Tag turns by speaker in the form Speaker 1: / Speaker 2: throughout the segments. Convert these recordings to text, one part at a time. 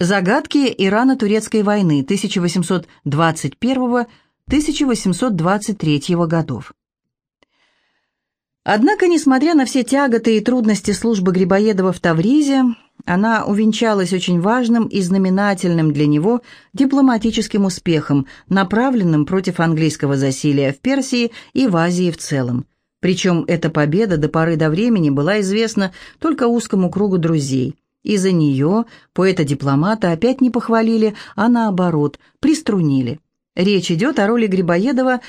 Speaker 1: Загадки Ирано-Турецкой войны 1821-1823 годов. Однако, несмотря на все тяготы и трудности службы Грибоедова в Тавризе, она увенчалась очень важным и знаменательным для него дипломатическим успехом, направленным против английского засилия в Персии и в Азии в целом. Причем эта победа до поры до времени была известна только узкому кругу друзей – из-за нее поэта-дипломата опять не похвалили, а наоборот, приструнили. Речь идет о роли Грибоедова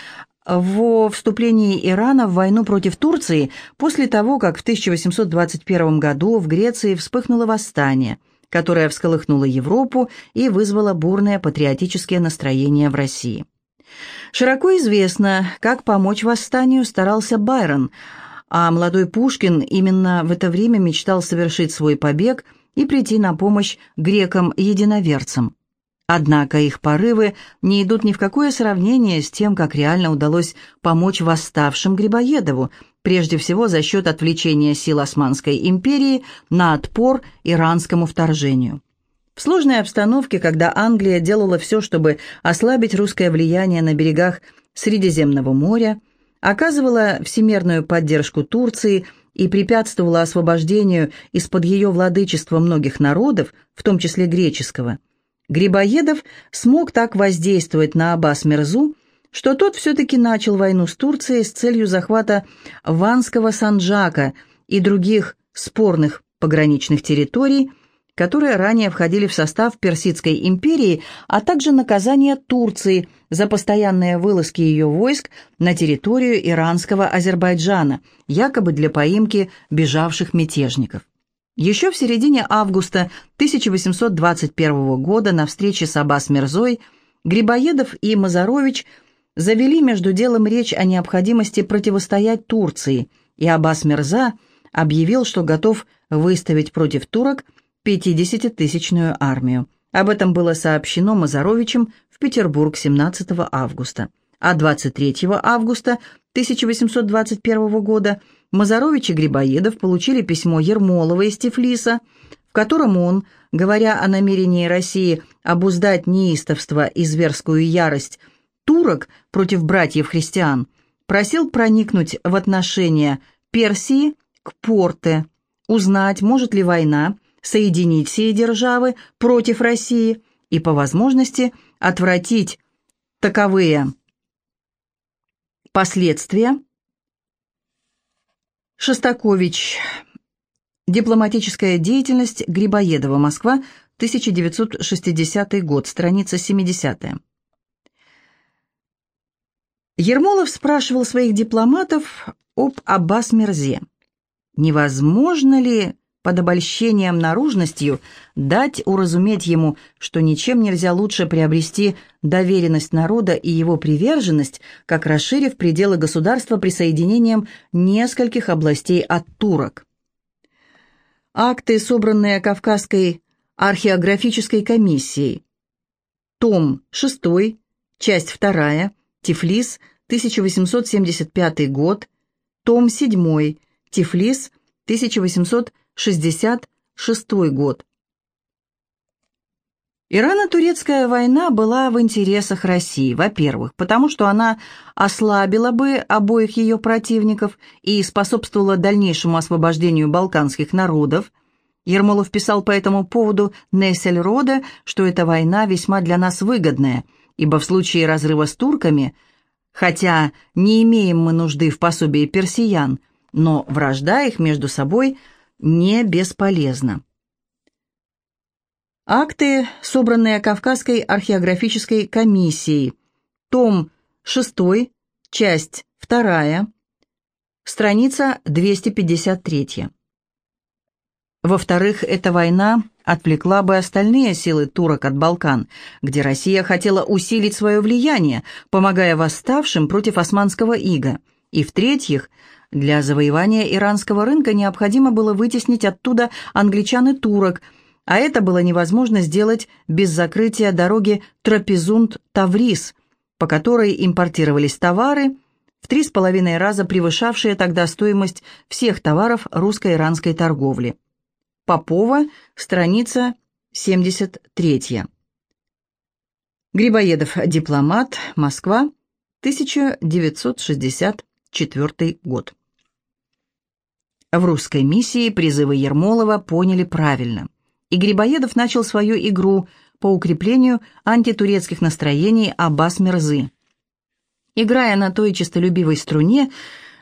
Speaker 1: во вступлении Ирана в войну против Турции после того, как в 1821 году в Греции вспыхнуло восстание, которое всколыхнуло Европу и вызвало бурное патриотические настроения в России. Широко известно, как помочь восстанию старался Байрон, а молодой Пушкин именно в это время мечтал совершить свой побег – и прийти на помощь грекам-единоверцам. Однако их порывы не идут ни в какое сравнение с тем, как реально удалось помочь восставшим Грибоедову, прежде всего за счет отвлечения сил Османской империи на отпор иранскому вторжению. В сложной обстановке, когда Англия делала все, чтобы ослабить русское влияние на берегах Средиземного моря, оказывала всемирную поддержку Турции – и препятствовала освобождению из-под ее владычества многих народов, в том числе греческого, Грибоедов смог так воздействовать на Аббас Мерзу, что тот все-таки начал войну с Турцией с целью захвата Ванского Санджака и других спорных пограничных территорий, которые ранее входили в состав Персидской империи, а также наказание Турции за постоянные вылазки ее войск на территорию иранского Азербайджана, якобы для поимки бежавших мятежников. Еще в середине августа 1821 года на встрече с Аббас Мирзой Грибоедов и Мазарович завели между делом речь о необходимости противостоять Турции, и Аббас Мирза объявил, что готов выставить против турок – 50-тысячную армию. Об этом было сообщено Мазаровичем в Петербург 17 августа. А 23 августа 1821 года Мазарович и Грибоедов получили письмо Ермолова из Тифлиса, в котором он, говоря о намерении России обуздать неистовство и зверскую ярость турок против братьев-христиан, просил проникнуть в отношения Персии к Порте, узнать, может ли война соединить все державы против России и, по возможности, отвратить таковые последствия. Шостакович. Дипломатическая деятельность Грибоедова. Москва, 1960 год. Страница 70. Ермолов спрашивал своих дипломатов об Аббас Мерзе. Невозможно ли под обольщением наружностью дать уразуметь ему, что ничем нельзя лучше приобрести доверенность народа и его приверженность, как расширив пределы государства присоединением нескольких областей от турок. Акты, собранные Кавказской археографической комиссией. Том 6, часть 2, Тифлис, 1875 год, том 7, Тифлис, 1875 66 год. Ирано-турецкая война была в интересах России, во-первых, потому что она ослабила бы обоих ее противников и способствовала дальнейшему освобождению балканских народов. Ермолов писал по этому поводу Нессельроде, что эта война весьма для нас выгодная, ибо в случае разрыва с турками, хотя не имеем мы нужды в пособии персиян, но вражда их между собой – не бесполезно. Акты, собранные Кавказской археографической комиссией. Том 6, часть 2, страница 253. Во-вторых, эта война отвлекла бы остальные силы турок от Балкан, где Россия хотела усилить свое влияние, помогая восставшим против османского ига. И в-третьих, для завоевания иранского рынка необходимо было вытеснить оттуда англичан и турок, а это было невозможно сделать без закрытия дороги Трапезунд-Таврис, по которой импортировались товары, в три с половиной раза превышавшие тогда стоимость всех товаров русско-иранской торговли. Попова, страница 73. Грибоедов, дипломат, Москва, 1964 год. В русской миссии призывы Ермолова поняли правильно, и Грибоедов начал свою игру по укреплению антитурецких настроений Аббас Мирзы. Играя на той честолюбивой струне,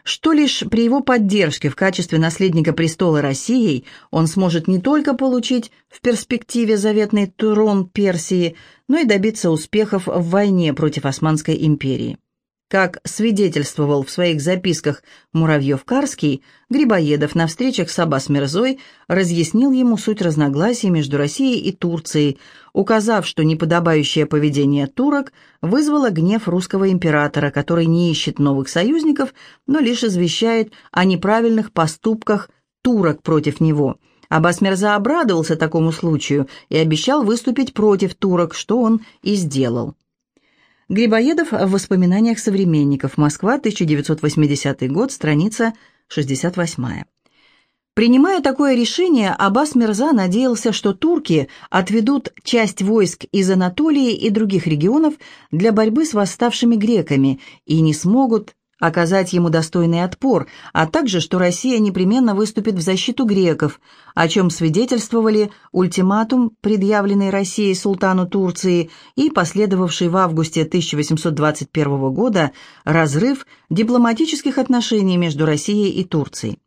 Speaker 1: что лишь при его поддержке в качестве наследника престола Россией он сможет не только получить в перспективе заветный трон Персии, но и добиться успехов в войне против Османской империи. Как свидетельствовал в своих записках Муравьев-Карский, Грибоедов на встречах с Аббас Мирзой разъяснил ему суть разногласий между Россией и Турцией, указав, что неподобающее поведение турок вызвало гнев русского императора, который не ищет новых союзников, но лишь извещает о неправильных поступках турок против него. Аббас Мирза обрадовался такому случаю и обещал выступить против турок, что он и сделал. Грибоедов в воспоминаниях современников. Москва, 1980 год, страница 68. Принимая такое решение, Аббас Мирза надеялся, что турки отведут часть войск из Анатолии и других регионов для борьбы с восставшими греками и не смогут оказать ему достойный отпор, а также, что Россия непременно выступит в защиту греков, о чем свидетельствовали ультиматум, предъявленный Россией султану Турции и последовавший в августе 1821 года разрыв дипломатических отношений между Россией и Турцией.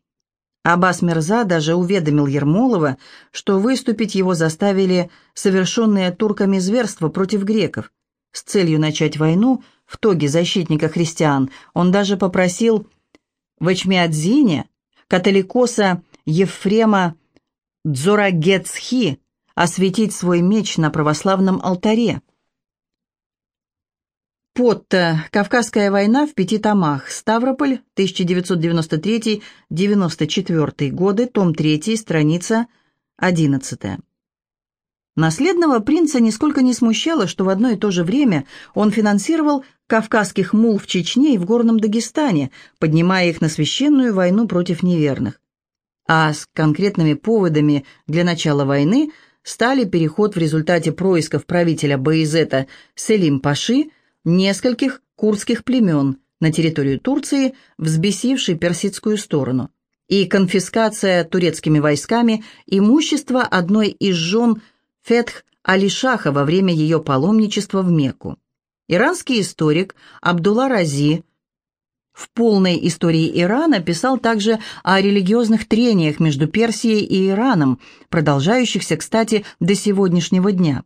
Speaker 1: Аббас Мирза даже уведомил Ермолова, что выступить его заставили совершенные турками зверства против греков с целью начать войну – в тоге защитника христиан, он даже попросил в Эчмиадзине католикоса Ефрема Дзорагецхи осветить свой меч на православном алтаре. Потто. Кавказская война в пяти томах. Ставрополь, 1993-94 годы, том 3, страница 11. Наследного принца нисколько не смущало, что в одно и то же время он финансировал кавказских мул в Чечне и в Горном Дагестане, поднимая их на священную войну против неверных. А с конкретными поводами для начала войны стали переход в результате происков правителя Баизета Селим Паши нескольких курдских племен на территорию Турции, взбесившей персидскую сторону, и конфискация турецкими войсками имущества одной из жен Фетх Алишаха во время ее паломничества в Мекку. Иранский историк Абдулла Рази в полной истории Ирана писал также о религиозных трениях между Персией и Ираном, продолжающихся, кстати, до сегодняшнего дня.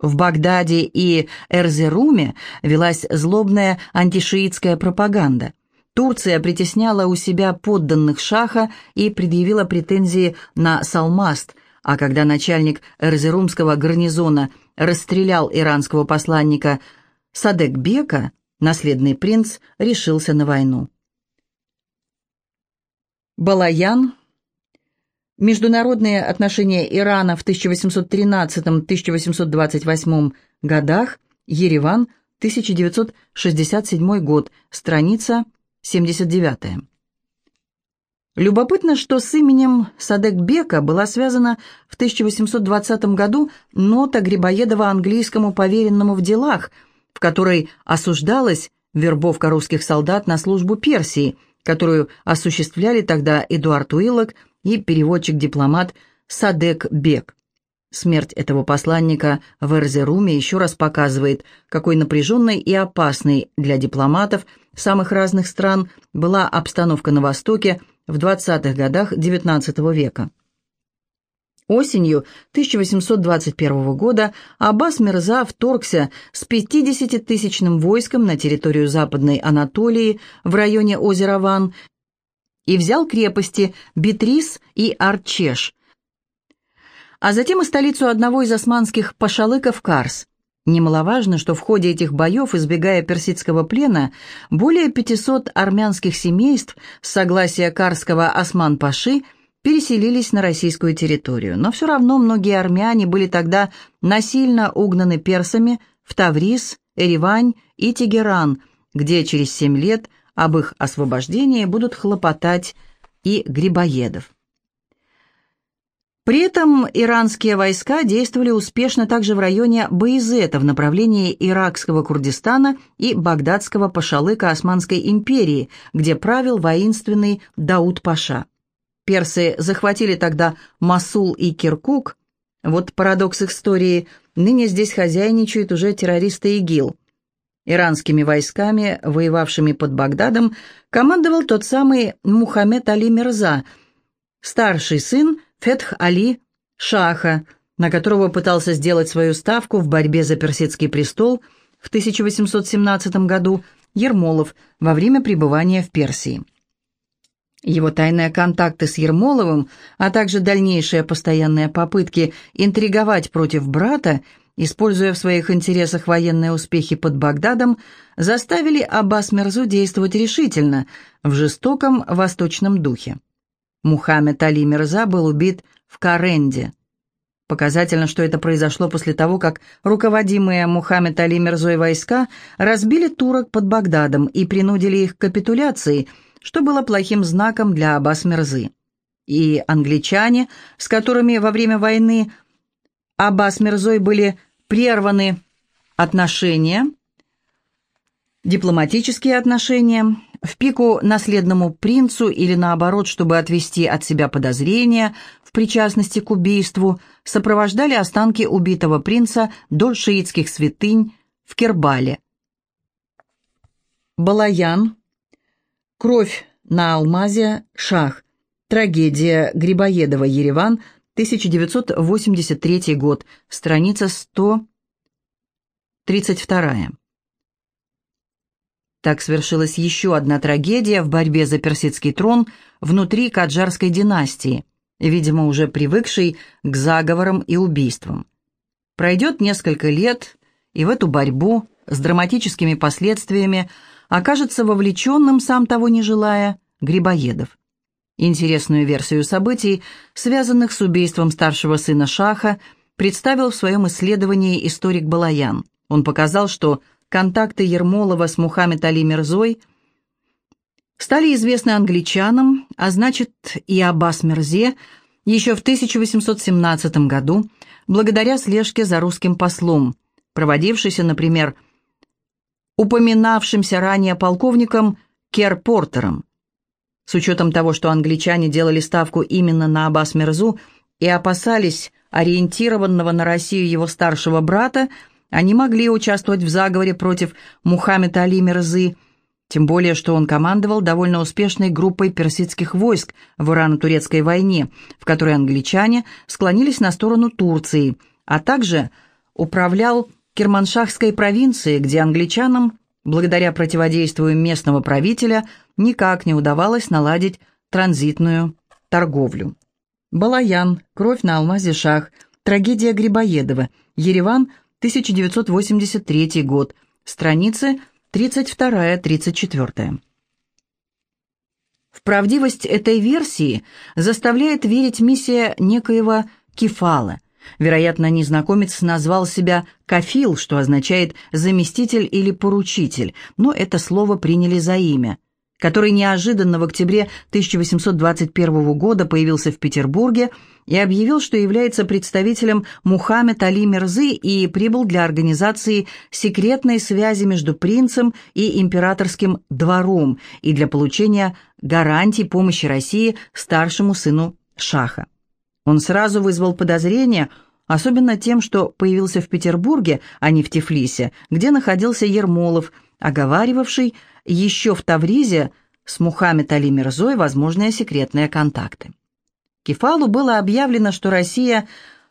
Speaker 1: В Багдаде и Эрзеруме велась злобная антишиитская пропаганда. Турция притесняла у себя подданных шаха и предъявила претензии на Салмаст – а когда начальник Эрзерумского гарнизона расстрелял иранского посланника Садек-бека, наследный принц решился на войну. Балаян. Международные отношения Ирана в 1813-1828 годах. Ереван, 1967 год. Страница 79. Любопытно, что с именем Садек-бека была связана в 1820 году нота Грибоедова английскому поверенному в делах, в которой осуждалась вербовка русских солдат на службу Персии, которую осуществляли тогда Эдуард Уиллок и переводчик-дипломат Садек-бек. Смерть этого посланника в Эрзеруме еще раз показывает, какой напряженной и опасной для дипломатов самых разных стран была обстановка на Востоке в 20-х годах XIX века. Осенью 1821 года Аббас Мирза вторгся с 50-тысячным войском на территорию Западной Анатолии в районе озера Ван и взял крепости Битрис и Арчеш, а затем и столицу одного из османских пашалыков Карс. Немаловажно, что в ходе этих боев, избегая персидского плена, более 500 армянских семейств с согласия карского Осман-Паши переселились на российскую территорию. Но все равно многие армяне были тогда насильно угнаны персами в Таврис, Эревань и Тегеран, где через семь лет об их освобождении будут хлопотать и Грибоедов. При этом иранские войска действовали успешно также в районе Баизета в направлении иракского Курдистана и багдадского Пашалыка Османской империи, где правил воинственный Дауд-Паша. Персы захватили тогда Масул и Киркук. Вот парадокс истории. Ныне здесь хозяйничают уже террористы ИГИЛ. Иранскими войсками, воевавшими под Багдадом, командовал тот самый Мухаммед Али Мирза, старший сын Фетх Али Шаха, на которого пытался сделать свою ставку в борьбе за персидский престол в 1817 году Ермолов во время пребывания в Персии. Его тайные контакты с Ермоловым, а также дальнейшие постоянные попытки интриговать против брата, используя в своих интересах военные успехи под Багдадом, заставили Аббас Мерзу действовать решительно, в жестоком восточном духе. Мухаммед Али Мирза был убит в Каренде. Показательно, что это произошло после того, как руководимые Мухаммед Али Мирзой войска разбили турок под Багдадом и принудили их к капитуляции, что было плохим знаком для Аббас Мирзы. И англичане, с которыми во время войны Аббас Мирзой были прерваны отношения, дипломатические отношения, в пику наследному принцу или наоборот, чтобы отвести от себя подозрения в причастности к убийству, сопровождали останки убитого принца до шиитских святынь в Кербале. Балаян, кровь на алмазе, шах, трагедия Грибоедова, Ереван, 1983 год, страница 132. Так свершилась еще одна трагедия в борьбе за персидский трон внутри Каджарской династии, видимо, уже привыкшей к заговорам и убийствам. Пройдет несколько лет, и в эту борьбу с драматическими последствиями окажется вовлеченным, сам того не желая, Грибоедов. Интересную версию событий, связанных с убийством старшего сына Шаха, представил в своем исследовании историк Балаян. Он показал, что контакты Ермолова с Мухаммед Али Мирзой стали известны англичанам, а значит и Аббас Мирзе, еще в 1817 году, благодаря слежке за русским послом, проводившейся, например, упоминавшимся ранее полковником Кер Портером. С учетом того, что англичане делали ставку именно на Аббас Мирзу и опасались ориентированного на Россию его старшего брата, они могли участвовать в заговоре против Мухаммеда Али Мирзы, тем более, что он командовал довольно успешной группой персидских войск в Ирано-Турецкой войне, в которой англичане склонились на сторону Турции, а также управлял Керманшахской провинцией, где англичанам, благодаря противодействию местного правителя, никак не удавалось наладить транзитную торговлю. Балаян, кровь на алмазе Шах, трагедия Грибоедова, Ереван – 1983 год, страницы 32-34. В правдивость этой версии заставляет верить миссия некоего Кефала. Вероятно, незнакомец назвал себя Кафил, что означает «заместитель» или «поручитель», но это слово приняли за имя – который неожиданно в октябре 1821 года появился в Петербурге и объявил, что является представителем Мухаммед Али Мирзы и прибыл для организации секретной связи между принцем и императорским двором и для получения гарантий помощи России старшему сыну Шаха. Он сразу вызвал подозрения, особенно тем, что появился в Петербурге, а не в Тифлисе, где находился Ермолов, оговаривавший еще в Тавризе с Мухаммед Али Мирзой возможные секретные контакты. Кефалу было объявлено, что Россия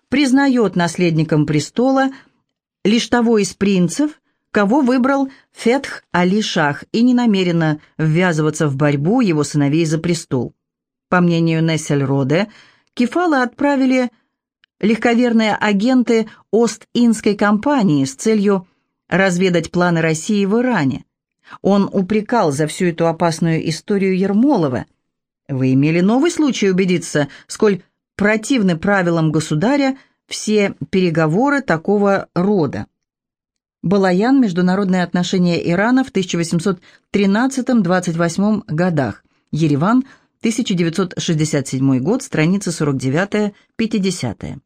Speaker 1: признает наследником престола лишь того из принцев, кого выбрал Фетх Али Шах и не намерена ввязываться в борьбу его сыновей за престол. По мнению Нессельроде, Кефала отправили легковерные агенты Ост-Индской компании с целью разведать планы России в Иране. Он упрекал за всю эту опасную историю Ермолова. Вы имели новый случай убедиться, сколь противны правилам государя все переговоры такого рода. Балаян «Международные отношения Ирана в 1813-28 годах», Ереван, 1967 год, страница 49-50.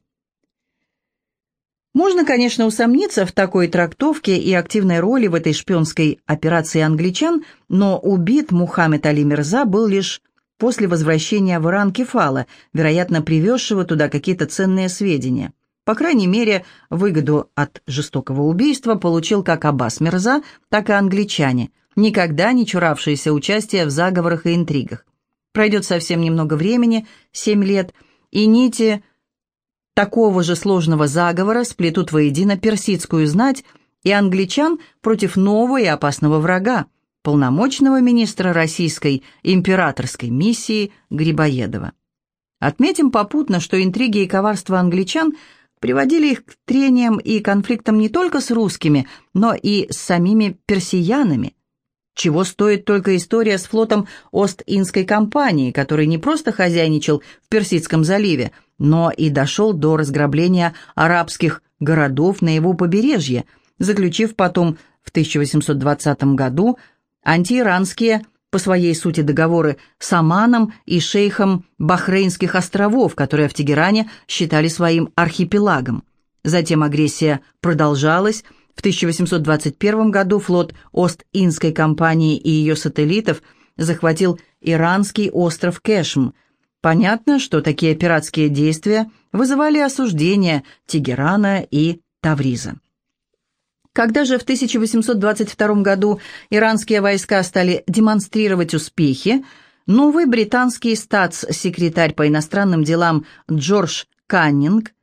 Speaker 1: Можно, конечно, усомниться в такой трактовке и активной роли в этой шпионской операции англичан, но убит Мухаммед Али Мирза был лишь после возвращения в Иран Кефала, вероятно, привезшего туда какие-то ценные сведения. По крайней мере, выгоду от жестокого убийства получил как Аббас Мирза, так и англичане, никогда не чуравшиеся участия в заговорах и интригах. Пройдет совсем немного времени, семь лет, и нити такого же сложного заговора сплетут воедино персидскую знать и англичан против нового и опасного врага, полномочного министра российской императорской миссии Грибоедова. Отметим попутно, что интриги и коварство англичан приводили их к трениям и конфликтам не только с русскими, но и с самими персиянами – чего стоит только история с флотом Ост-Индской компании, который не просто хозяйничал в Персидском заливе, но и дошел до разграбления арабских городов на его побережье, заключив потом в 1820 году антииранские по своей сути договоры с Оманом и шейхом Бахрейнских островов, которые в Тегеране считали своим архипелагом. Затем агрессия продолжалась, в 1821 году флот Ост-Индской компании и ее сателлитов захватил иранский остров Кешм. Понятно, что такие пиратские действия вызывали осуждение Тегерана и Тавриза. Когда же в 1822 году иранские войска стали демонстрировать успехи, новый британский статс-секретарь по иностранным делам Джордж Каннинг,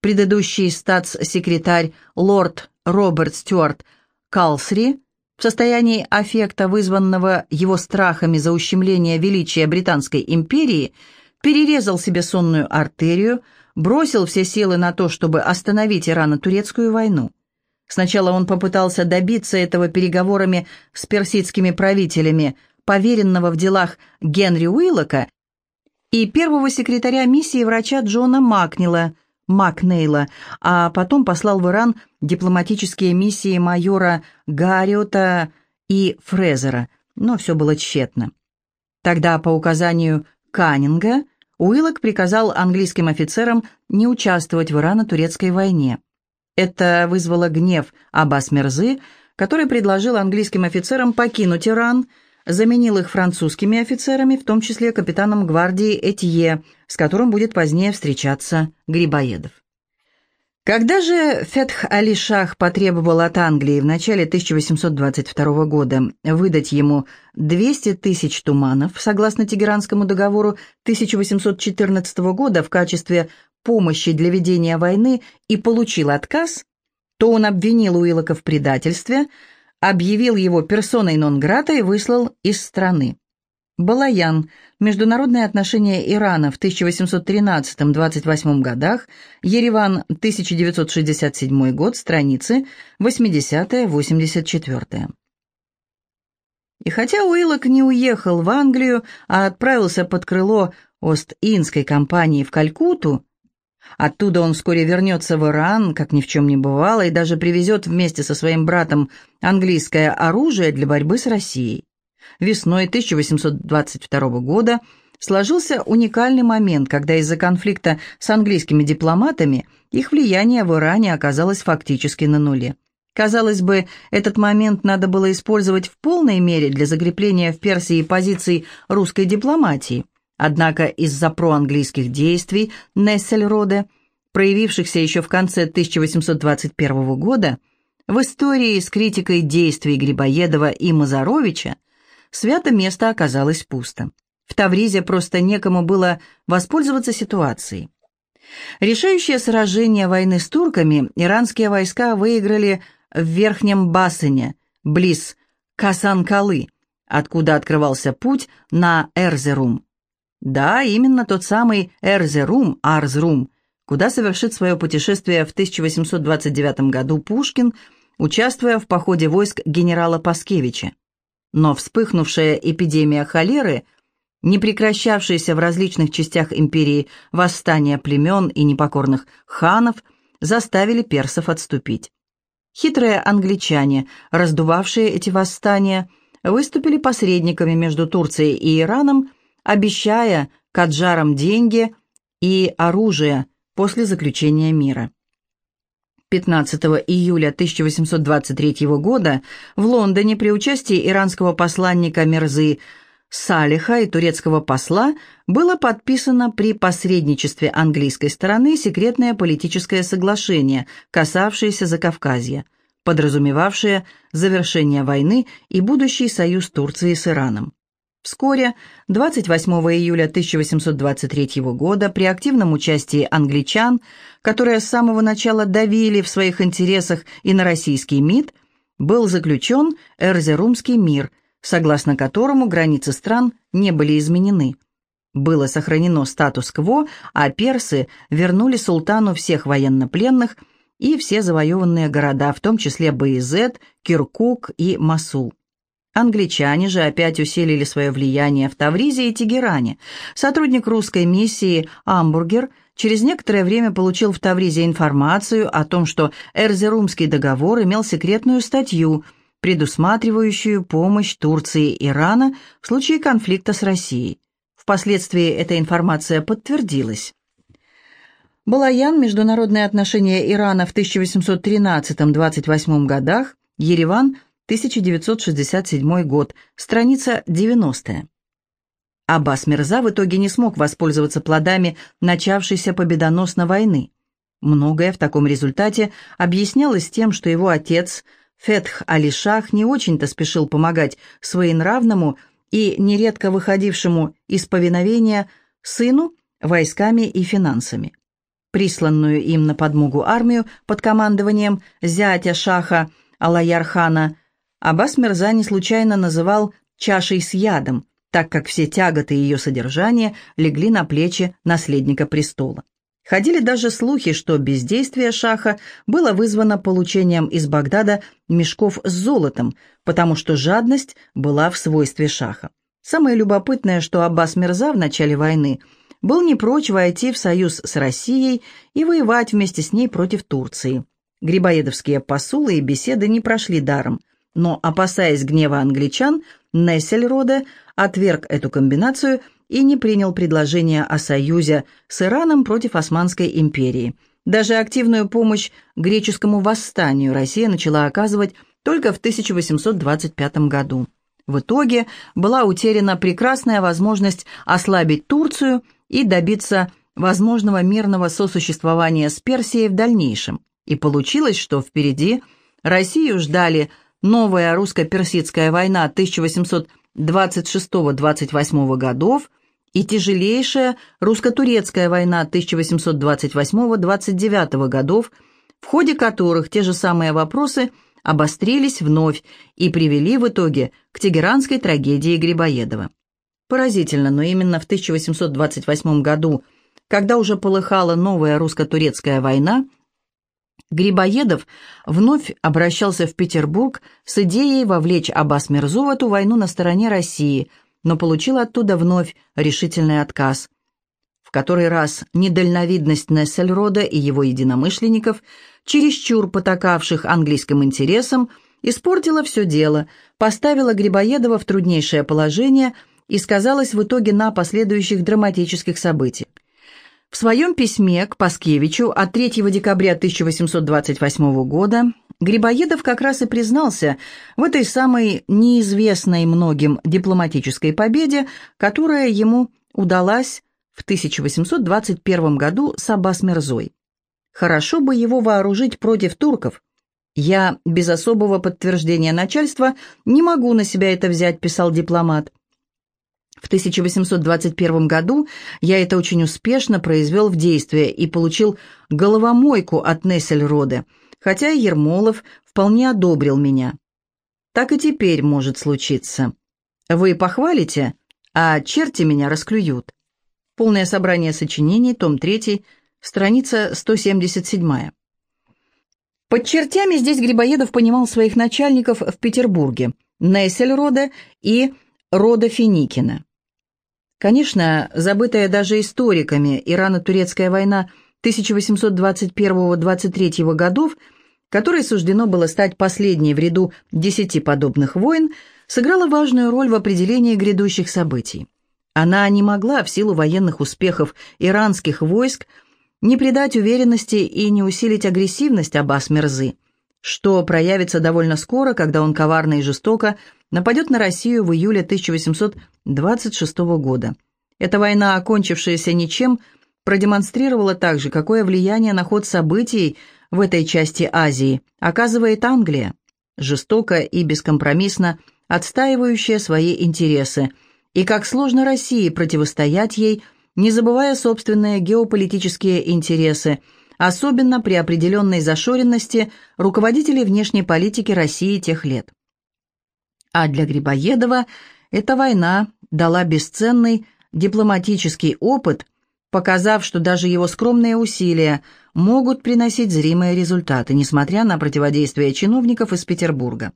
Speaker 1: предыдущий статс-секретарь лорд Роберт Стюарт Калсри в состоянии аффекта, вызванного его страхами за ущемление величия Британской империи, перерезал себе сонную артерию, бросил все силы на то, чтобы остановить Ирано-турецкую войну. Сначала он попытался добиться этого переговорами с персидскими правителями, поверенного в делах Генри Уиллока и первого секретаря миссии врача Джона Макнила, Макнейла, а потом послал в Иран дипломатические миссии майора Гарриота и Фрезера, но все было тщетно. Тогда, по указанию Каннинга, Уиллок приказал английским офицерам не участвовать в Ирано-турецкой войне. Это вызвало гнев Аббас Мерзы, который предложил английским офицерам покинуть Иран – заменил их французскими офицерами, в том числе капитаном гвардии Этье, с которым будет позднее встречаться Грибоедов. Когда же Фетх Али Шах потребовал от Англии в начале 1822 года выдать ему 200 тысяч туманов, согласно Тегеранскому договору 1814 года в качестве помощи для ведения войны и получил отказ, то он обвинил Уиллока в предательстве – объявил его персоной нон-грата и выслал из страны. Балаян. Международные отношения Ирана в 1813-28 годах. Ереван, 1967 год, страницы 80-84. И хотя Уиллок не уехал в Англию, а отправился под крыло Ост-Индской компании в Калькутту, Оттуда он вскоре вернется в Иран, как ни в чем не бывало, и даже привезет вместе со своим братом английское оружие для борьбы с Россией. Весной 1822 года сложился уникальный момент, когда из-за конфликта с английскими дипломатами их влияние в Иране оказалось фактически на нуле. Казалось бы, этот момент надо было использовать в полной мере для закрепления в Персии позиций русской дипломатии – Однако из-за проанглийских действий Нессельроде, проявившихся еще в конце 1821 года, в истории с критикой действий Грибоедова и Мазаровича свято место оказалось пусто. В Тавризе просто некому было воспользоваться ситуацией. Решающее сражение войны с турками иранские войска выиграли в Верхнем Бассене, близ Касан-Калы, откуда открывался путь на Эрзерум. Да, именно тот самый Эрзерум, Арзрум, куда совершит свое путешествие в 1829 году Пушкин, участвуя в походе войск генерала Паскевича. Но вспыхнувшая эпидемия холеры, не прекращавшаяся в различных частях империи восстания племен и непокорных ханов, заставили персов отступить. Хитрые англичане, раздувавшие эти восстания, выступили посредниками между Турцией и Ираном, обещая каджарам деньги и оружие после заключения мира. 15 июля 1823 года в Лондоне при участии иранского посланника Мерзы Салиха и турецкого посла было подписано при посредничестве английской стороны секретное политическое соглашение, касавшееся Закавказья, подразумевавшее завершение войны и будущий союз Турции с Ираном. Вскоре, 28 июля 1823 года, при активном участии англичан, которые с самого начала давили в своих интересах и на российский МИД, был заключен Эрзерумский мир, согласно которому границы стран не были изменены. Было сохранено статус-кво, а персы вернули султану всех военнопленных и все завоеванные города, в том числе Баизет, Киркук и Масул. Англичане же опять усилили свое влияние в Тавризе и Тегеране. Сотрудник русской миссии Амбургер через некоторое время получил в Тавризе информацию о том, что Эрзерумский договор имел секретную статью, предусматривающую помощь Турции и Ирана в случае конфликта с Россией. Впоследствии эта информация подтвердилась. Балаян «Международные отношения Ирана в 1813-28 годах», Ереван – 1967 год, страница 90. Аббас Мирза в итоге не смог воспользоваться плодами начавшейся победоносно войны. Многое в таком результате объяснялось тем, что его отец, Фетх Алишах, не очень-то спешил помогать своенравному и нередко выходившему из повиновения сыну войсками и финансами. Присланную им на подмогу армию под командованием зятя Шаха Алаярхана Аббас Мирза не случайно называл «чашей с ядом», так как все тяготы ее содержания легли на плечи наследника престола. Ходили даже слухи, что бездействие Шаха было вызвано получением из Багдада мешков с золотом, потому что жадность была в свойстве Шаха. Самое любопытное, что Аббас Мирза в начале войны был не прочь войти в союз с Россией и воевать вместе с ней против Турции. Грибоедовские посулы и беседы не прошли даром – но, опасаясь гнева англичан, Нессельроде отверг эту комбинацию и не принял предложение о союзе с Ираном против Османской империи. Даже активную помощь греческому восстанию Россия начала оказывать только в 1825 году. В итоге была утеряна прекрасная возможность ослабить Турцию и добиться возможного мирного сосуществования с Персией в дальнейшем. И получилось, что впереди Россию ждали – новая русско-персидская война 1826-28 годов и тяжелейшая русско-турецкая война 1828-29 годов, в ходе которых те же самые вопросы обострились вновь и привели в итоге к тегеранской трагедии Грибоедова. Поразительно, но именно в 1828 году, когда уже полыхала новая русско-турецкая война, Грибоедов вновь обращался в Петербург с идеей вовлечь Аббас Мирзу в эту войну на стороне России, но получил оттуда вновь решительный отказ. В который раз недальновидность Нессельрода и его единомышленников, чересчур потакавших английским интересам, испортила все дело, поставила Грибоедова в труднейшее положение и сказалась в итоге на последующих драматических событиях. В своем письме к Паскевичу от 3 декабря 1828 года Грибоедов как раз и признался в этой самой неизвестной многим дипломатической победе, которая ему удалась в 1821 году с Аббас Мирзой. Хорошо бы его вооружить против турков. «Я без особого подтверждения начальства не могу на себя это взять», – писал дипломат. В 1821 году я это очень успешно произвел в действие и получил головомойку от Нессельроде, хотя Ермолов вполне одобрил меня. Так и теперь может случиться. Вы похвалите, а черти меня расклюют. Полное собрание сочинений, том 3, страница 177. Под чертями здесь Грибоедов понимал своих начальников в Петербурге, Нессельрода и Рода Финикина. Конечно, забытая даже историками Ирано-Турецкая война 1821-23 годов, которой суждено было стать последней в ряду десяти подобных войн, сыграла важную роль в определении грядущих событий. Она не могла в силу военных успехов иранских войск не придать уверенности и не усилить агрессивность Аббас Мирзы, что проявится довольно скоро, когда он коварно и жестоко нападет на Россию в июле 1826 года. Эта война, окончившаяся ничем, продемонстрировала также, какое влияние на ход событий в этой части Азии оказывает Англия, жестоко и бескомпромиссно отстаивающая свои интересы, и как сложно России противостоять ей, не забывая собственные геополитические интересы, особенно при определенной зашоренности руководителей внешней политики России тех лет. А для Грибоедова эта война дала бесценный дипломатический опыт, показав, что даже его скромные усилия могут приносить зримые результаты, несмотря на противодействие чиновников из Петербурга.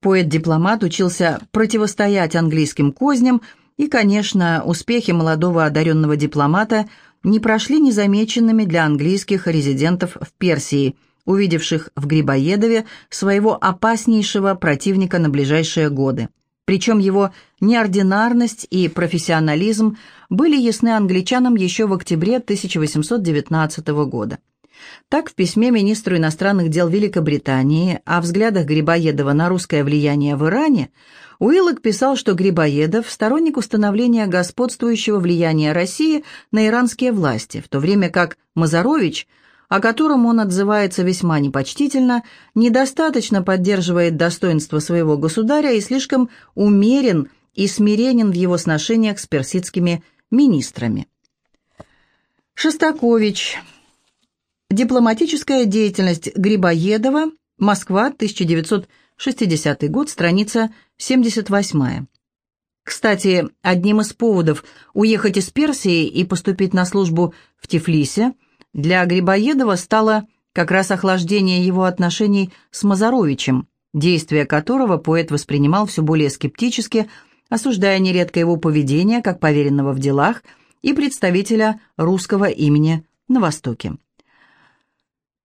Speaker 1: Поэт-дипломат учился противостоять английским козням, и, конечно, успехи молодого одаренного дипломата не прошли незамеченными для английских резидентов в Персии, увидевших в Грибоедове своего опаснейшего противника на ближайшие годы. Причем его неординарность и профессионализм были ясны англичанам еще в октябре 1819 года. Так, в письме министру иностранных дел Великобритании о взглядах Грибоедова на русское влияние в Иране Уиллок писал, что Грибоедов – сторонник установления господствующего влияния России на иранские власти, в то время как Мазарович – о котором он отзывается весьма непочтительно, недостаточно поддерживает достоинство своего государя и слишком умерен и смиренен в его сношениях с персидскими министрами. Шостакович. Дипломатическая деятельность Грибоедова. Москва, 1960 год, страница 78. Кстати, одним из поводов уехать из Персии и поступить на службу в Тифлисе – для Грибоедова стало как раз охлаждение его отношений с Мазаровичем, действия которого поэт воспринимал все более скептически, осуждая нередко его поведение как поверенного в делах и представителя русского имени на Востоке.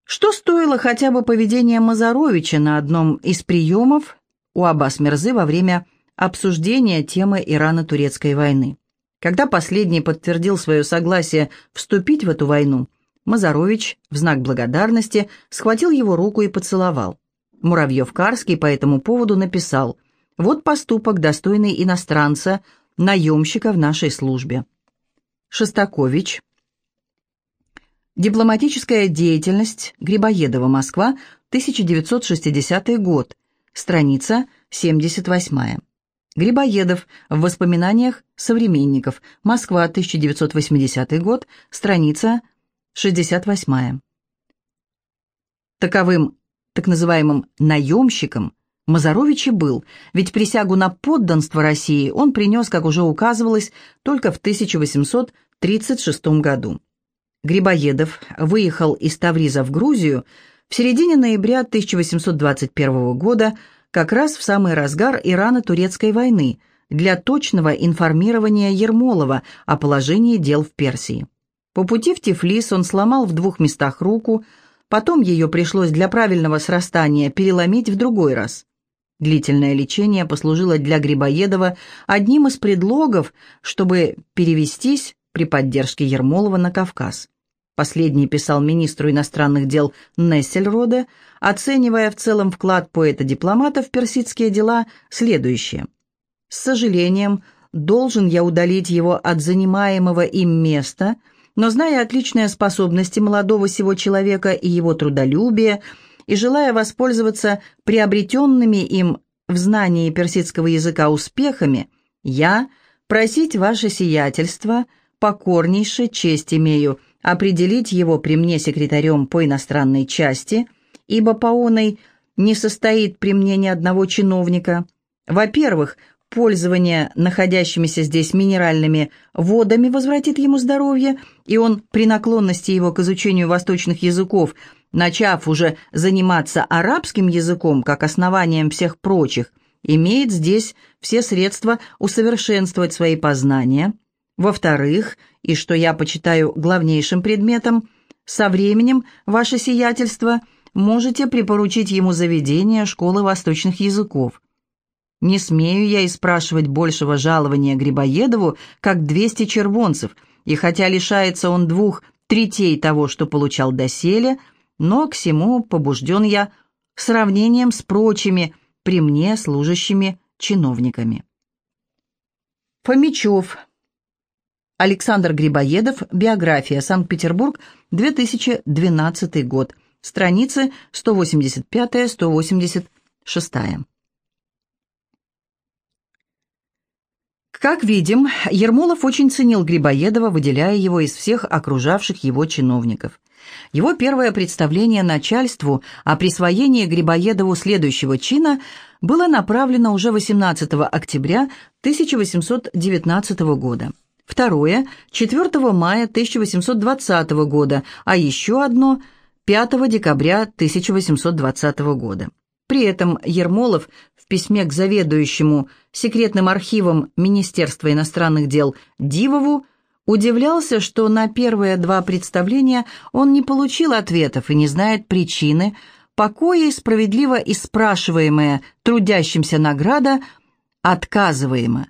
Speaker 1: Что стоило хотя бы поведение Мазаровича на одном из приемов у Аббас Мирзы во время обсуждения темы Ирано-Турецкой войны? Когда последний подтвердил свое согласие вступить в эту войну, Мазарович в знак благодарности схватил его руку и поцеловал. Муравьев-Карский по этому поводу написал «Вот поступок, достойный иностранца, наемщика в нашей службе». Шостакович. Дипломатическая деятельность Грибоедова, Москва, 1960 год, страница 78. Грибоедов в воспоминаниях современников, Москва, 1980 год, страница 68. Таковым так называемым «наемщиком» Мазарович и был, ведь присягу на подданство России он принес, как уже указывалось, только в 1836 году. Грибоедов выехал из Тавриза в Грузию в середине ноября 1821 года, как раз в самый разгар Ирано-Турецкой войны, для точного информирования Ермолова о положении дел в Персии. По пути в Тифлис он сломал в двух местах руку, потом ее пришлось для правильного срастания переломить в другой раз. Длительное лечение послужило для Грибоедова одним из предлогов, чтобы перевестись при поддержке Ермолова на Кавказ. Последний писал министру иностранных дел Нессельроде, оценивая в целом вклад поэта-дипломата в персидские дела, следующее. «С сожалением, должен я удалить его от занимаемого им места», но зная отличные способности молодого сего человека и его трудолюбие, и желая воспользоваться приобретенными им в знании персидского языка успехами, я просить ваше сиятельство, покорнейше честь имею, определить его при мне секретарем по иностранной части, ибо по оной не состоит при мне ни одного чиновника. Во-первых, пользование находящимися здесь минеральными водами возвратит ему здоровье, и он при наклонности его к изучению восточных языков, начав уже заниматься арабским языком как основанием всех прочих, имеет здесь все средства усовершенствовать свои познания. Во-вторых, и что я почитаю главнейшим предметом, со временем, ваше сиятельство, можете припоручить ему заведение школы восточных языков – Не смею я и спрашивать большего жалования Грибоедову, как 200 червонцев, и хотя лишается он двух третей того, что получал доселе, но к всему побужден я сравнением с прочими при мне служащими чиновниками. Фомичев. Александр Грибоедов. Биография. Санкт-Петербург. 2012 год. Страницы 185-186. Как видим, Ермолов очень ценил Грибоедова, выделяя его из всех окружавших его чиновников. Его первое представление начальству о присвоении Грибоедову следующего чина было направлено уже 18 октября 1819 года. Второе – 4 мая 1820 года, а еще одно – 5 декабря 1820 года. При этом Ермолов в письме к заведующему секретным архивом Министерства иностранных дел Дивову удивлялся, что на первые два представления он не получил ответов и не знает причины, покоя и справедливо и спрашиваемая трудящимся награда отказываема.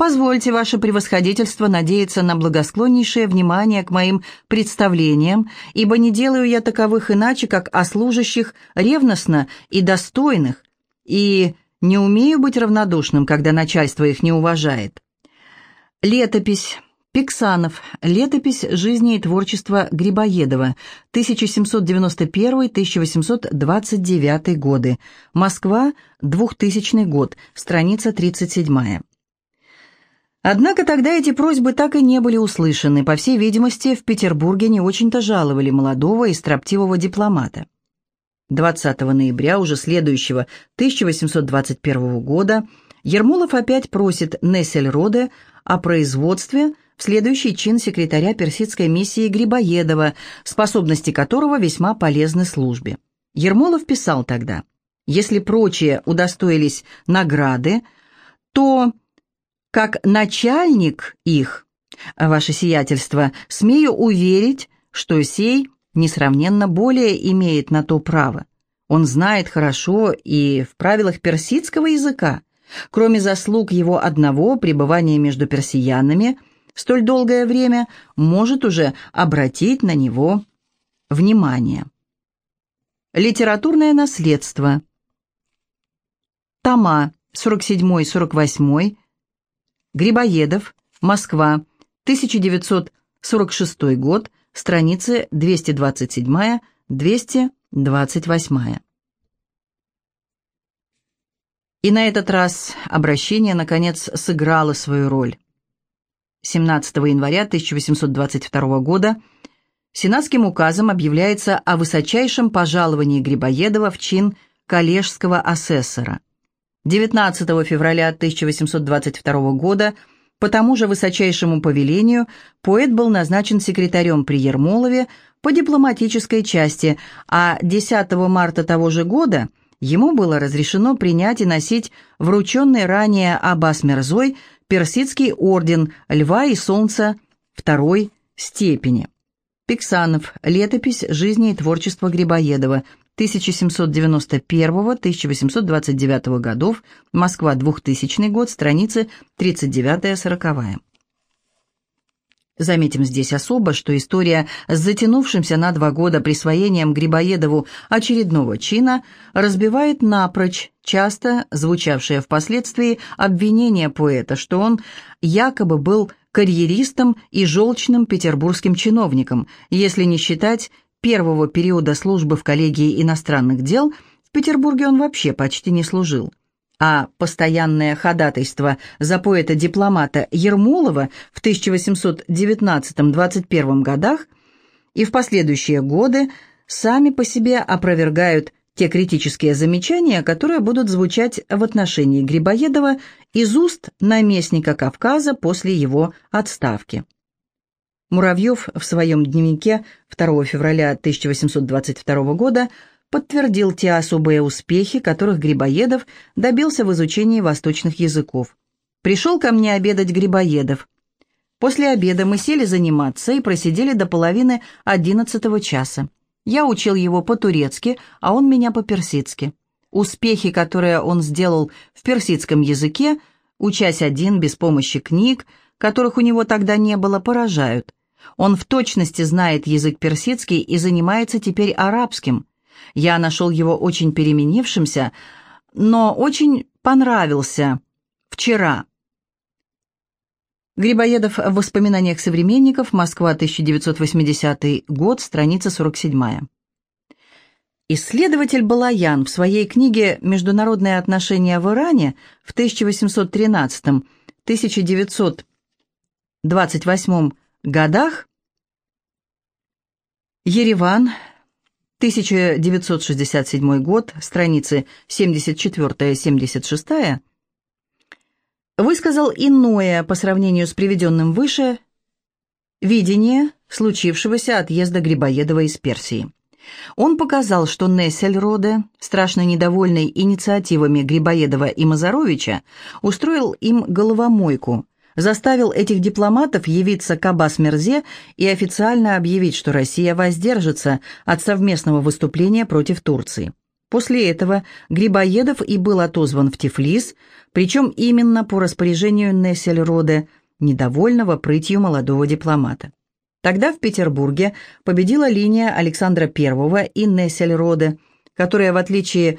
Speaker 1: Позвольте, ваше превосходительство, надеяться на благосклоннейшее внимание к моим представлениям, ибо не делаю я таковых иначе, как о служащих ревностно и достойных, и не умею быть равнодушным, когда начальство их не уважает. Летопись. Пиксанов. Летопись жизни и творчества Грибоедова. 1791-1829 годы. Москва. 2000 год. Страница 37. Однако тогда эти просьбы так и не были услышаны. По всей видимости, в Петербурге не очень-то жаловали молодого и строптивого дипломата. 20 ноября уже следующего 1821 года Ермолов опять просит Нессельроде о производстве в следующий чин секретаря персидской миссии Грибоедова, способности которого весьма полезны службе. Ермолов писал тогда, «Если прочие удостоились награды, то как начальник их, ваше сиятельство, смею уверить, что сей несравненно более имеет на то право. Он знает хорошо и в правилах персидского языка. Кроме заслуг его одного пребывания между персиянами, столь долгое время может уже обратить на него внимание. Литературное наследство. Тома 47-48 Грибоедов, Москва, 1946 год, страницы 227-228. И на этот раз обращение, наконец, сыграло свою роль. 17 января 1822 года Сенатским указом объявляется о высочайшем пожаловании Грибоедова в чин коллежского асессора – 19 февраля 1822 года по тому же высочайшему повелению поэт был назначен секретарем при Ермолове по дипломатической части, а 10 марта того же года ему было разрешено принять и носить врученный ранее Аббас Мерзой персидский орден Льва и Солнца второй степени. Пиксанов. Летопись жизни и творчества Грибоедова. 1791-1829 годов, Москва, 2000 год, страницы 39-40. Заметим здесь особо, что история с затянувшимся на два года присвоением Грибоедову очередного чина разбивает напрочь часто звучавшее впоследствии обвинение поэта, что он якобы был карьеристом и желчным петербургским чиновником, если не считать первого периода службы в коллегии иностранных дел в Петербурге он вообще почти не служил. А постоянное ходатайство за поэта-дипломата Ермолова в 1819-21 годах и в последующие годы сами по себе опровергают те критические замечания, которые будут звучать в отношении Грибоедова из уст наместника Кавказа после его отставки. Муравьев в своем дневнике 2 февраля 1822 года подтвердил те особые успехи, которых Грибоедов добился в изучении восточных языков. «Пришел ко мне обедать Грибоедов. После обеда мы сели заниматься и просидели до половины одиннадцатого часа. Я учил его по-турецки, а он меня по-персидски. Успехи, которые он сделал в персидском языке, учась один без помощи книг, которых у него тогда не было, поражают. Он в точности знает язык персидский и занимается теперь арабским. Я нашел его очень переменившимся, но очень понравился вчера. Грибоедов в воспоминаниях современников, Москва, 1980 год, страница 47. Исследователь Балаян в своей книге «Международные отношения в Иране» в 1813-1928 годах Ереван, 1967 год, страницы 74-76, высказал иное по сравнению с приведенным выше видение случившегося отъезда Грибоедова из Персии. Он показал, что Нессельроде, страшно недовольный инициативами Грибоедова и Мазаровича, устроил им головомойку, заставил этих дипломатов явиться к Аббас-Мерзе и официально объявить, что Россия воздержится от совместного выступления против Турции. После этого Грибоедов и был отозван в Тифлис, причем именно по распоряжению Нессельроде, недовольного прытью молодого дипломата. Тогда в Петербурге победила линия Александра I и Нессельроде, которая, в отличие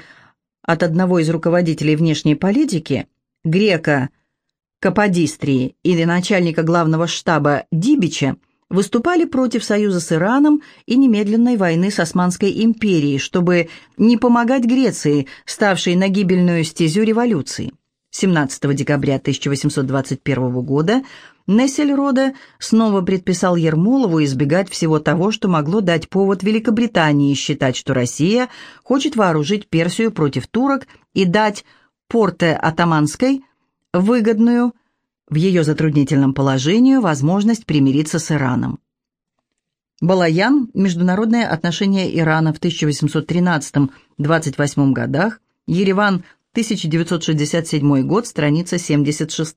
Speaker 1: от одного из руководителей внешней политики, грека Каподистрии или начальника главного штаба Дибича, выступали против союза с Ираном и немедленной войны с Османской империей, чтобы не помогать Греции, ставшей на гибельную стезю революции. 17 декабря 1821 года Нессельроде снова предписал Ермолову избегать всего того, что могло дать повод Великобритании считать, что Россия хочет вооружить Персию против турок и дать порте Атаманской выгодную в ее затруднительном положении возможность примириться с Ираном. Балаян «Международные отношения Ирана в 1813-28 годах», Ереван, 1967 год, страница 76.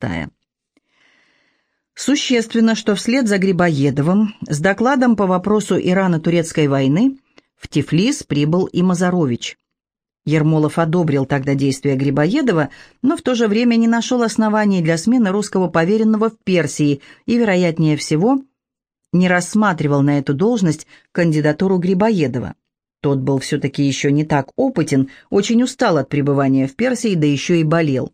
Speaker 1: Существенно, что вслед за Грибоедовым с докладом по вопросу Ирано-Турецкой войны в Тифлис прибыл и Мазарович. Ермолов одобрил тогда действия Грибоедова, но в то же время не нашел оснований для смены русского поверенного в Персии и, вероятнее всего, не рассматривал на эту должность кандидатуру Грибоедова. Тот был все-таки еще не так опытен, очень устал от пребывания в Персии, да еще и болел.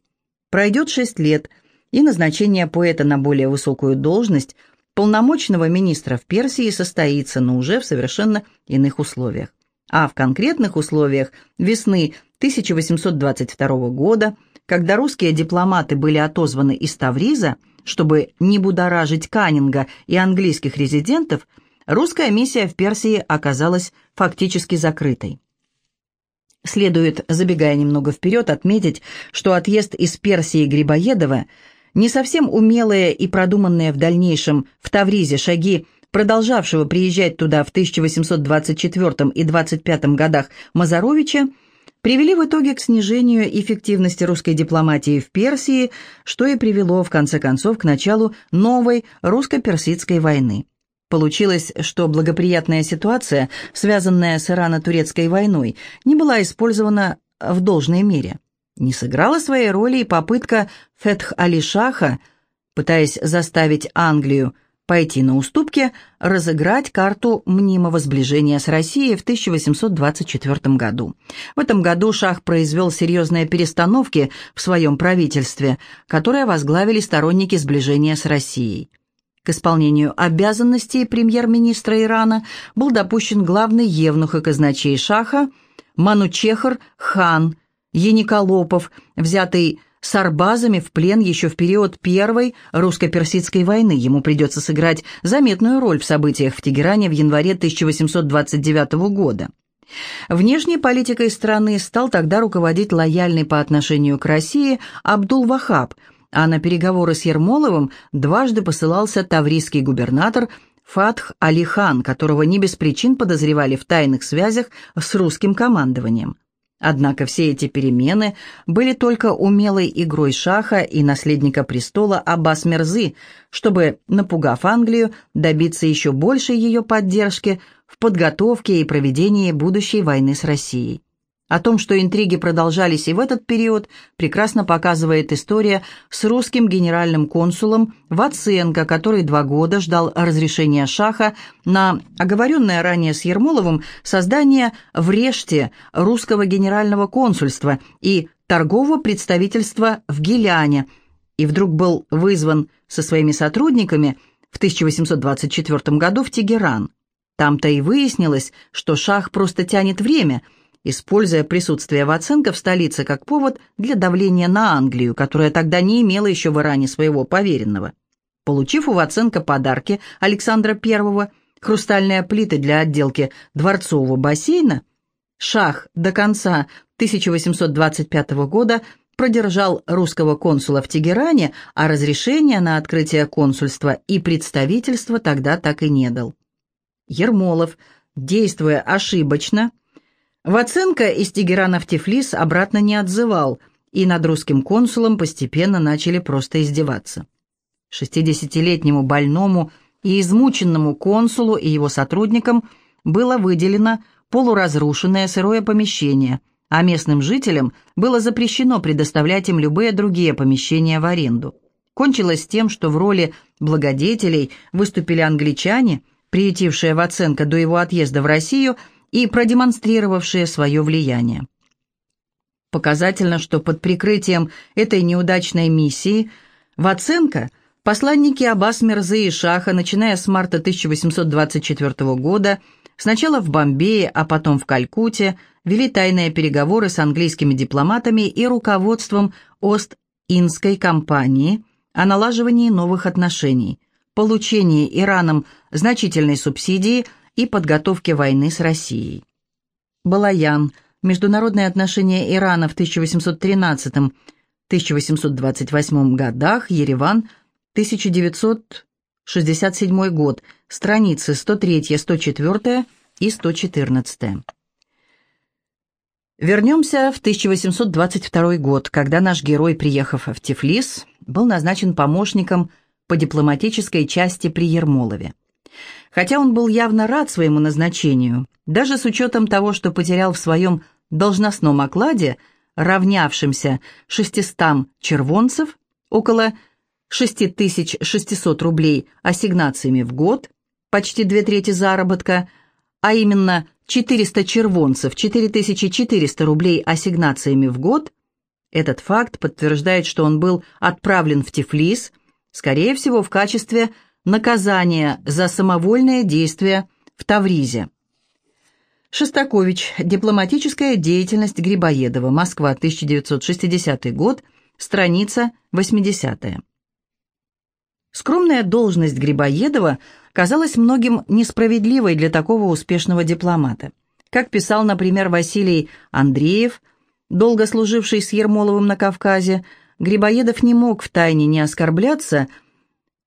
Speaker 1: Пройдет шесть лет, и назначение поэта на более высокую должность полномочного министра в Персии состоится, но уже в совершенно иных условиях. А в конкретных условиях весны 1822 года, когда русские дипломаты были отозваны из Тавриза, чтобы не будоражить Каннинга и английских резидентов, русская миссия в Персии оказалась фактически закрытой. Следует, забегая немного вперед, отметить, что отъезд из Персии Грибоедова, не совсем умелые и продуманные в дальнейшем в Тавризе шаги, продолжавшего приезжать туда в 1824 и 25 годах Мазаровича, привели в итоге к снижению эффективности русской дипломатии в Персии, что и привело, в конце концов, к началу новой русско-персидской войны. Получилось, что благоприятная ситуация, связанная с Ирано-Турецкой войной, не была использована в должной мере. Не сыграла своей роли и попытка Фетх-Али-Шаха, пытаясь заставить Англию пойти на уступки, разыграть карту мнимого сближения с Россией в 1824 году. В этом году Шах произвел серьезные перестановки в своем правительстве, которые возглавили сторонники сближения с Россией. К исполнению обязанностей премьер-министра Ирана был допущен главный евнух и казначей Шаха Манучехар хан Ениколопов, взятый с арбазами в плен еще в период Первой русско-персидской войны. Ему придется сыграть заметную роль в событиях в Тегеране в январе 1829 года. Внешней политикой страны стал тогда руководить лояльный по отношению к России Абдул-Вахаб – а на переговоры с Ермоловым дважды посылался таврийский губернатор Фатх Алихан, которого не без причин подозревали в тайных связях с русским командованием. Однако все эти перемены были только умелой игрой Шаха и наследника престола Аббас Мерзы, чтобы, напугав Англию, добиться еще большей ее поддержки в подготовке и проведении будущей войны с Россией. О том, что интриги продолжались и в этот период, прекрасно показывает история с русским генеральным консулом Ваценко, который два года ждал разрешения Шаха на оговоренное ранее с Ермоловым создание в Реште русского генерального консульства и торгового представительства в Гиляне, и вдруг был вызван со своими сотрудниками в 1824 году в Тегеран. Там-то и выяснилось, что Шах просто тянет время – используя присутствие Ваценко в столице как повод для давления на Англию, которая тогда не имела еще в Иране своего поверенного. Получив у Ваценко подарки Александра I, хрустальные плиты для отделки дворцового бассейна, Шах до конца 1825 года продержал русского консула в Тегеране, а разрешения на открытие консульства и представительства тогда так и не дал. Ермолов, действуя ошибочно, Ваценко из Тегерана в Тифлис обратно не отзывал, и над русским консулом постепенно начали просто издеваться. Шестидесятилетнему больному и измученному консулу и его сотрудникам было выделено полуразрушенное сырое помещение, а местным жителям было запрещено предоставлять им любые другие помещения в аренду. Кончилось тем, что в роли благодетелей выступили англичане, приютившие Ваценко до его отъезда в Россию – и продемонстрировавшие свое влияние. Показательно, что под прикрытием этой неудачной миссии Ваценко посланники Аббас Мирзы и Шаха, начиная с марта 1824 года, сначала в Бомбее, а потом в Калькутте, вели тайные переговоры с английскими дипломатами и руководством Ост-Индской компании о налаживании новых отношений, получении Ираном значительной субсидии – и подготовке войны с Россией. Балаян. Международные отношения Ирана в 1813-1828 годах. Ереван. 1967 год. Страницы 103, 104 и 114. Вернемся в 1822 год, когда наш герой, приехав в Тифлис, был назначен помощником по дипломатической части при Ермолове. Хотя он был явно рад своему назначению, даже с учетом того, что потерял в своем должностном окладе, равнявшемся 600 червонцев, около 6600 рублей ассигнациями в год, почти две трети заработка, а именно 400 червонцев, 4400 рублей ассигнациями в год, этот факт подтверждает, что он был отправлен в Тифлис, скорее всего, в качестве Наказание за самовольное действие в Тавризе. Шостакович. Дипломатическая деятельность Грибоедова. Москва, 1960 год. Страница 80. Скромная должность Грибоедова казалась многим несправедливой для такого успешного дипломата. Как писал, например, Василий Андреев, долго служивший с Ермоловым на Кавказе, Грибоедов не мог втайне не оскорбляться –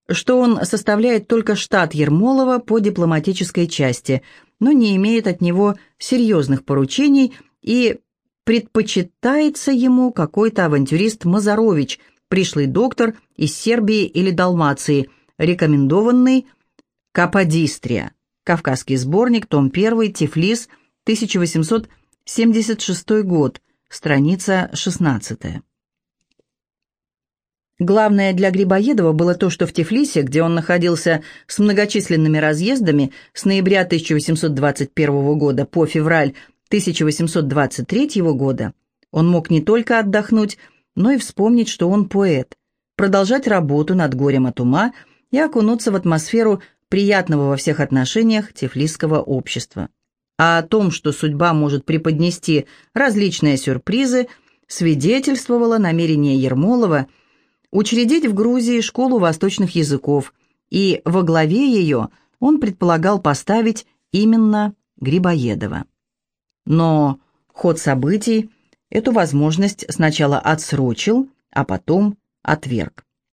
Speaker 1: что он составляет только штат Ермолова по дипломатической части, но не имеет от него серьезных поручений и предпочитается ему какой-то авантюрист Мазарович, пришлый доктор из Сербии или Далмации, рекомендованный Каподистрия. Кавказский сборник, том 1, Тифлис, 1876 год, страница 16. Главное для Грибоедова было то, что в Тифлисе, где он находился с многочисленными разъездами с ноября 1821 года по февраль 1823 года, он мог не только отдохнуть, но и вспомнить, что он поэт, продолжать работу над горем от ума и окунуться в атмосферу приятного во всех отношениях тифлисского общества. А о том, что судьба может преподнести различные сюрпризы, свидетельствовало намерение Ермолова – учредить в Грузии школу восточных языков, и во главе ее он предполагал поставить именно Грибоедова. Но ход событий эту возможность сначала отсрочил, а потом отверг.